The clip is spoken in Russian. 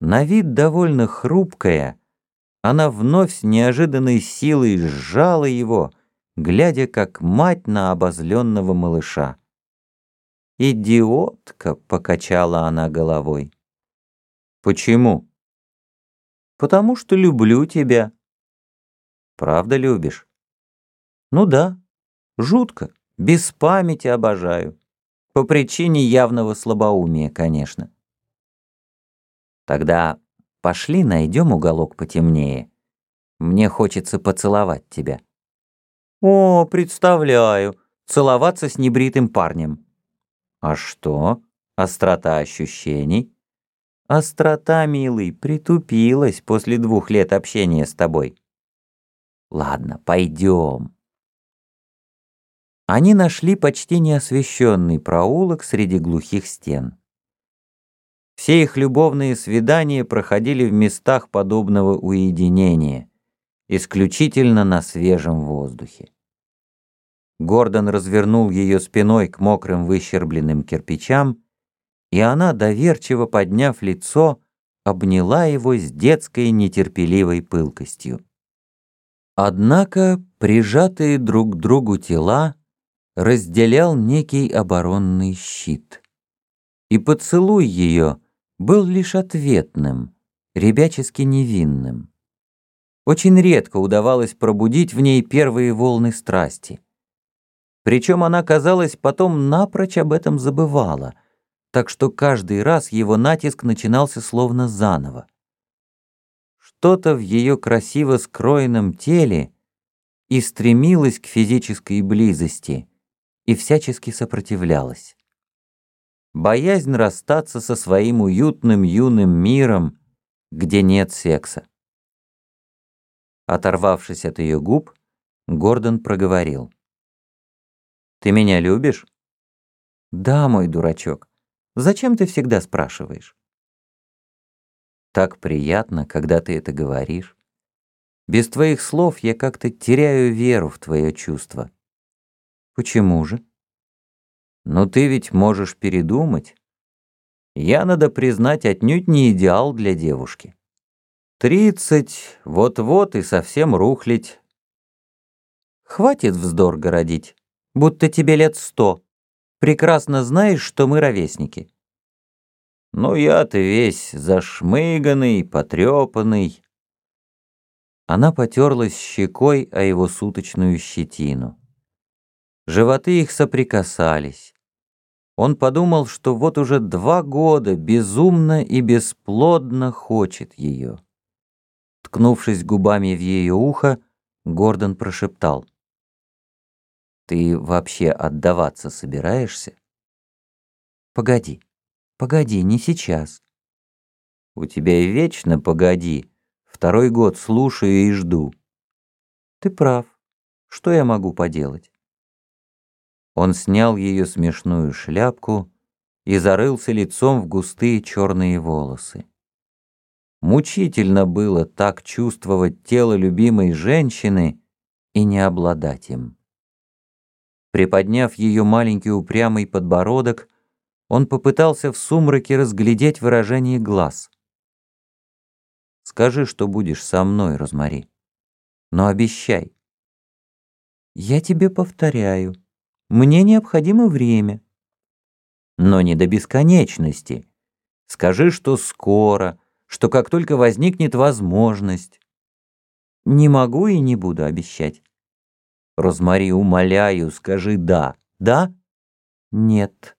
На вид довольно хрупкая, она вновь с неожиданной силой сжала его, глядя как мать на обозленного малыша. «Идиотка!» — покачала она головой. «Почему?» «Потому что люблю тебя». «Правда любишь?» «Ну да, жутко, без памяти обожаю. По причине явного слабоумия, конечно». «Тогда пошли найдем уголок потемнее. Мне хочется поцеловать тебя». «О, представляю, целоваться с небритым парнем». «А что? Острота ощущений?» Острота, милый, притупилась после двух лет общения с тобой. Ладно, пойдем. Они нашли почти неосвещенный проулок среди глухих стен. Все их любовные свидания проходили в местах подобного уединения, исключительно на свежем воздухе. Гордон развернул ее спиной к мокрым выщербленным кирпичам и она, доверчиво подняв лицо, обняла его с детской нетерпеливой пылкостью. Однако прижатые друг к другу тела разделял некий оборонный щит. И поцелуй ее был лишь ответным, ребячески невинным. Очень редко удавалось пробудить в ней первые волны страсти. Причем она, казалось, потом напрочь об этом забывала — так что каждый раз его натиск начинался словно заново. Что-то в ее красиво скроенном теле и стремилось к физической близости, и всячески сопротивлялось. Боязнь расстаться со своим уютным юным миром, где нет секса. Оторвавшись от ее губ, Гордон проговорил. «Ты меня любишь?» «Да, мой дурачок. Зачем ты всегда спрашиваешь? Так приятно, когда ты это говоришь. Без твоих слов я как-то теряю веру в твое чувство. Почему же? Но ты ведь можешь передумать. Я, надо признать, отнюдь не идеал для девушки. Тридцать, вот-вот и совсем рухлить. Хватит вздор городить, будто тебе лет сто прекрасно знаешь, что мы ровесники». «Ну я-то весь зашмыганный, потрепанный». Она потерлась щекой о его суточную щетину. Животы их соприкасались. Он подумал, что вот уже два года безумно и бесплодно хочет ее. Ткнувшись губами в ее ухо, Гордон прошептал. Ты вообще отдаваться собираешься? Погоди, погоди, не сейчас. У тебя и вечно погоди. Второй год слушаю и жду. Ты прав. Что я могу поделать? Он снял ее смешную шляпку и зарылся лицом в густые черные волосы. Мучительно было так чувствовать тело любимой женщины и не обладать им. Приподняв ее маленький упрямый подбородок, он попытался в сумраке разглядеть выражение глаз. «Скажи, что будешь со мной, Розмари, но обещай». «Я тебе повторяю, мне необходимо время». «Но не до бесконечности. Скажи, что скоро, что как только возникнет возможность». «Не могу и не буду обещать». Розмари, умоляю, скажи «да». Да? Нет.